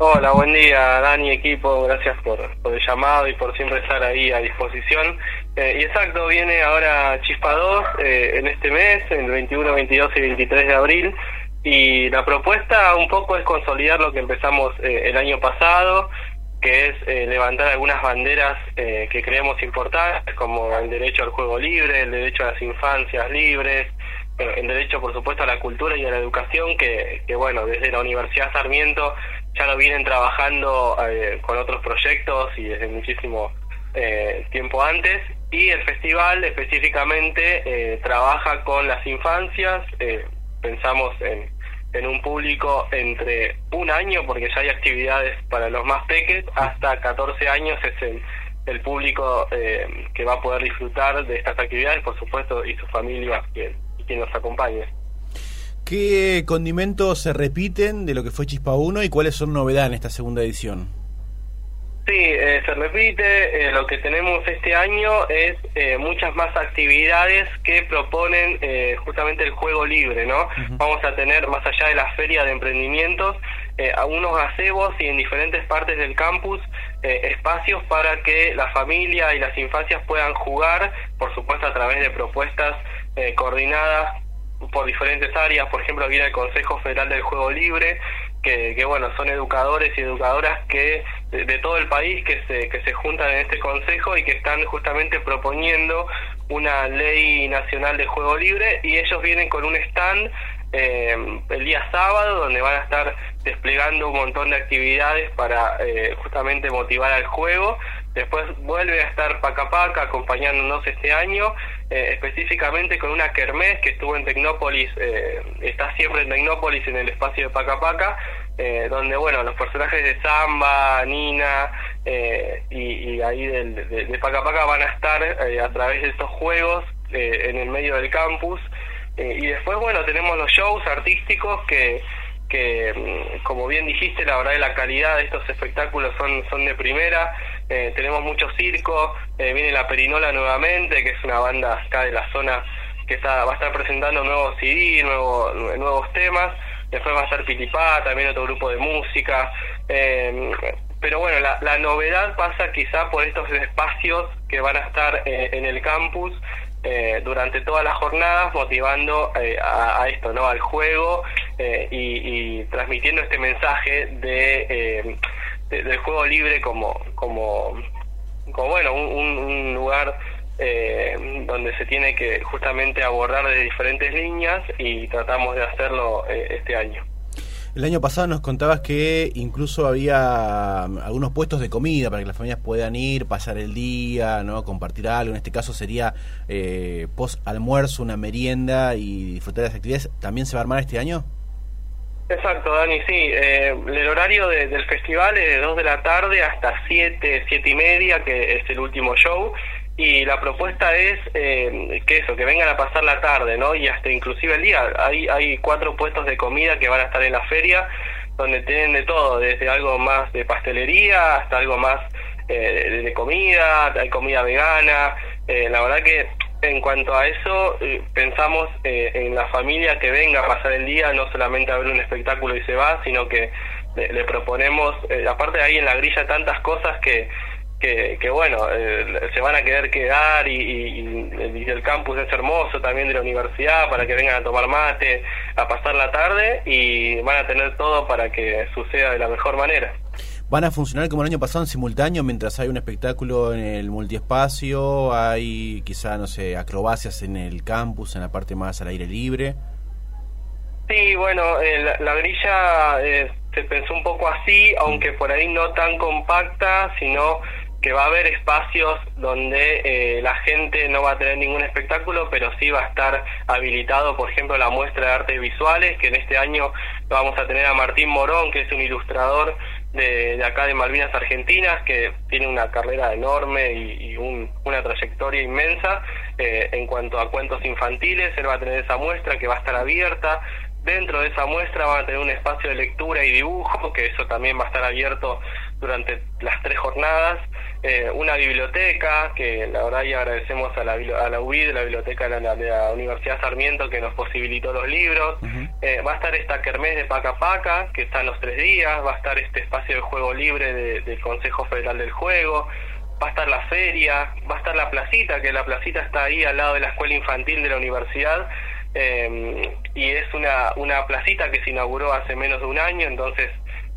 Hola, buen día, Dani, equipo. Gracias por, el llamado y por siempre estar ahí a disposición. Eh, y exacto, viene ahora Chispa 2 eh, en este mes, el 21, 22 y 23 de abril. Y la propuesta un poco es consolidar lo que empezamos eh, el año pasado, que es levantar algunas banderas que creemos importantes, como el derecho al juego libre, el derecho a las infancias libres, el derecho, por supuesto, a la cultura y a la educación, que bueno, desde la Universidad Sarmiento ya lo vienen trabajando eh, con otros proyectos y desde muchísimo eh, tiempo antes. Y el festival específicamente eh, trabaja con las infancias, pensamos en, en un público entre un año, porque ya hay actividades para los más pequeños, hasta 14 años es el, el público que va a poder disfrutar de estas actividades, por supuesto, y sus familias quien, quien nos acompañe. ¿Qué condimentos se repiten de lo que fue Chispa 1 y cuáles son novedad en esta segunda edición? Sí, eh, se repite. Eh, lo que tenemos este año es eh, muchas más actividades que proponen justamente el juego libre, ¿no? Vamos a tener, más allá de la feria de emprendimientos, algunos gazebos y en diferentes partes del campus espacios para que la familia y las infancias puedan jugar, por supuesto a través de propuestas coordinadas por diferentes áreas, por ejemplo, viene el Consejo Federal del Juego Libre, que, que bueno, son educadores y educadoras que de, todo el país que se, que se juntan en este consejo y que están justamente proponiendo una ley nacional de juego libre y ellos vienen con un stand eh, el día sábado donde van a estar desplegando un montón de actividades para eh, justamente motivar al juego Después vuelve a estar Paca Paca acompañándonos este año, eh, específicamente con una kermés que estuvo en Tecnópolis, eh, está siempre en Tecnópolis en el espacio de Paca Paca, eh, donde bueno, los personajes de Samba, Nina y, ahí de, de, Paca Paca van a estar a través de estos juegos en el medio del campus. y después bueno, tenemos los shows artísticos que que mm, como bien dijiste, la verdad la calidad de estos espectáculos son, son de primera, eh, tenemos mucho circo, eh, viene La Perinola nuevamente, que es una banda acá de la zona que está, va a estar presentando nuevos CD, nuevos, nuevos temas, después va a estar Pilipá, también otro grupo de música, eh, pero bueno, la, la novedad pasa quizá por estos espacios que van a estar en el campus, eh, durante todas las jornadas motivando eh, a, esto, ¿no? Al juego eh, y, transmitiendo este mensaje de, del juego libre como, como, como bueno, un, lugar donde se tiene que justamente abordar de diferentes líneas y tratamos de hacerlo este año. El año pasado nos contabas que incluso había um, algunos puestos de comida para que las familias puedan ir, pasar el día, no compartir algo. En este caso sería eh, post almuerzo, una merienda y disfrutar de las actividades. ¿También se va a armar este año? Exacto, Dani, sí. Eh, el horario del festival es de 2 de la tarde hasta 7, 7 y media, que es el último show y la propuesta es eh, que eso, que vengan a pasar la tarde, ¿no? Y hasta inclusive el día. Hay, hay cuatro puestos de comida que van a estar en la feria, donde tienen de todo, desde algo más de pastelería hasta algo más eh, de comida, hay comida vegana. Eh, la verdad que en cuanto a eso, pensamos en la familia que venga a pasar el día, no solamente a ver un espectáculo y se va, sino que le, le proponemos, aparte de ahí en la grilla tantas cosas que que, que bueno, eh, se van a querer quedar y, el campus es hermoso también de la universidad para que vengan a tomar mate, a pasar la tarde y van a tener todo para que suceda de la mejor manera. ¿Van a funcionar como el año pasado en simultáneo mientras hay un espectáculo en el multiespacio? ¿Hay quizá, no sé, acrobacias en el campus, en la parte más al aire libre? Sí, bueno, eh, la, grilla eh, se pensó un poco así, aunque por ahí no tan compacta, sino que va a haber espacios donde eh, la gente no va a tener ningún espectáculo, pero sí va a estar habilitado, por ejemplo, la muestra de artes visuales, que en este año vamos a tener a Martín Morón, que es un ilustrador de, acá de Malvinas Argentinas, que tiene una carrera enorme y, una trayectoria inmensa eh, en cuanto a cuentos infantiles. Él va a tener esa muestra que va a estar abierta. Dentro de esa muestra van a tener un espacio de lectura y dibujo, que eso también va a estar abierto durante las tres jornadas. Eh, una biblioteca, que la verdad y agradecemos a la, a la UID, la biblioteca de la, Universidad Sarmiento, que nos posibilitó los libros. Eh, va a estar esta kermés de Paca Paca, que está en los tres días. Va a estar este espacio de juego libre del Consejo Federal del Juego. Va a estar la feria, va a estar la placita, que la placita está ahí al lado de la escuela infantil de la universidad. Eh, y es una, una placita que se inauguró hace menos de un año, entonces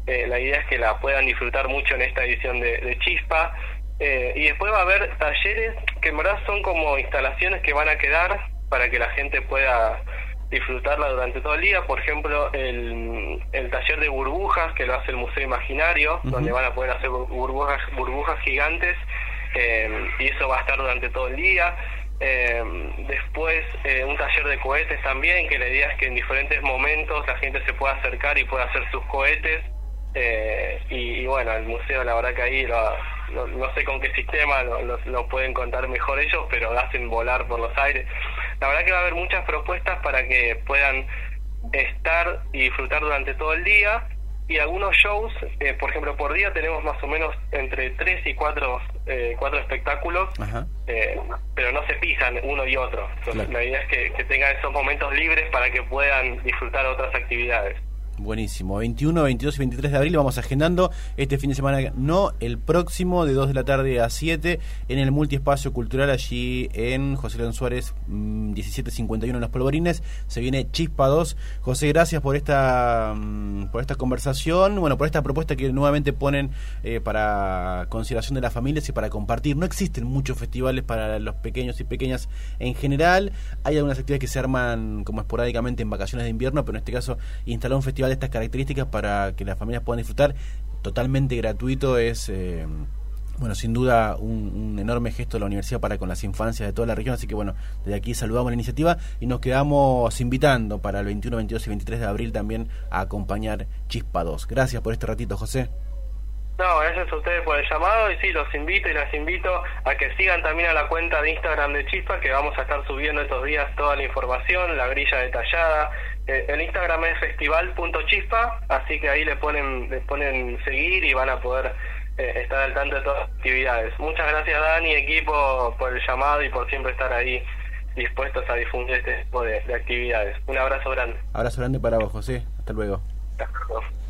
eh, la idea es que la puedan disfrutar mucho en esta edición de, Chispa. Eh, y después va a haber talleres que en verdad son como instalaciones que van a quedar para que la gente pueda disfrutarla durante todo el día. Por ejemplo, el, el taller de burbujas que lo hace el Museo Imaginario, donde van a poder hacer burbujas, burbujas gigantes eh, y eso va a estar durante todo el día. Después un taller de cohetes también, que la idea es que en diferentes momentos la gente se pueda acercar y pueda hacer sus cohetes eh, y, bueno, el museo la verdad que ahí no sé con qué sistema lo, pueden contar mejor ellos, pero hacen volar por los aires. La verdad que va a haber muchas propuestas para que puedan estar y disfrutar durante todo el día y algunos shows, eh, por ejemplo, por día tenemos más o menos entre tres y cuatro, eh, cuatro espectáculos, pero no se pisan uno y otro. La idea es que, que tengan esos momentos libres para que puedan disfrutar otras actividades. Buenísimo. 21, 22 y 23 de abril vamos agendando este fin de semana, no, el próximo de 2 de la tarde a 7 en el multiespacio cultural allí en José León Suárez 1751 mm, en Los Polvorines. Se viene Chispa 2. José, gracias por esta mm, por esta conversación, bueno, por esta propuesta que nuevamente ponen eh, para consideración de las familias y para compartir. No existen muchos festivales para los pequeños y pequeñas en general. Hay algunas actividades que se arman como esporádicamente en vacaciones de invierno, pero en este caso instalar un festival estas características para que las familias puedan disfrutar. Totalmente gratuito es eh, bueno sin duda un, enorme gesto de la universidad para con las infancias de toda la región. Así que bueno desde aquí saludamos la iniciativa y nos quedamos invitando para el 21 22 y 23 de abril también a acompañar Chispa 2 gracias por este ratito José. No, gracias a ustedes por el llamado y sí, los invito y las invito a que sigan también a la cuenta de Instagram de Chispa, que vamos a estar subiendo estos días toda la información, la grilla detallada. Eh, el Instagram es festival.chispa, así que ahí le ponen, le ponen seguir y van a poder eh, estar al tanto de todas las actividades. Muchas gracias Dani equipo por el llamado y por siempre estar ahí dispuestos a difundir este tipo de, actividades. Un abrazo grande. Abrazo grande para vos, José. Hasta luego. Hasta luego.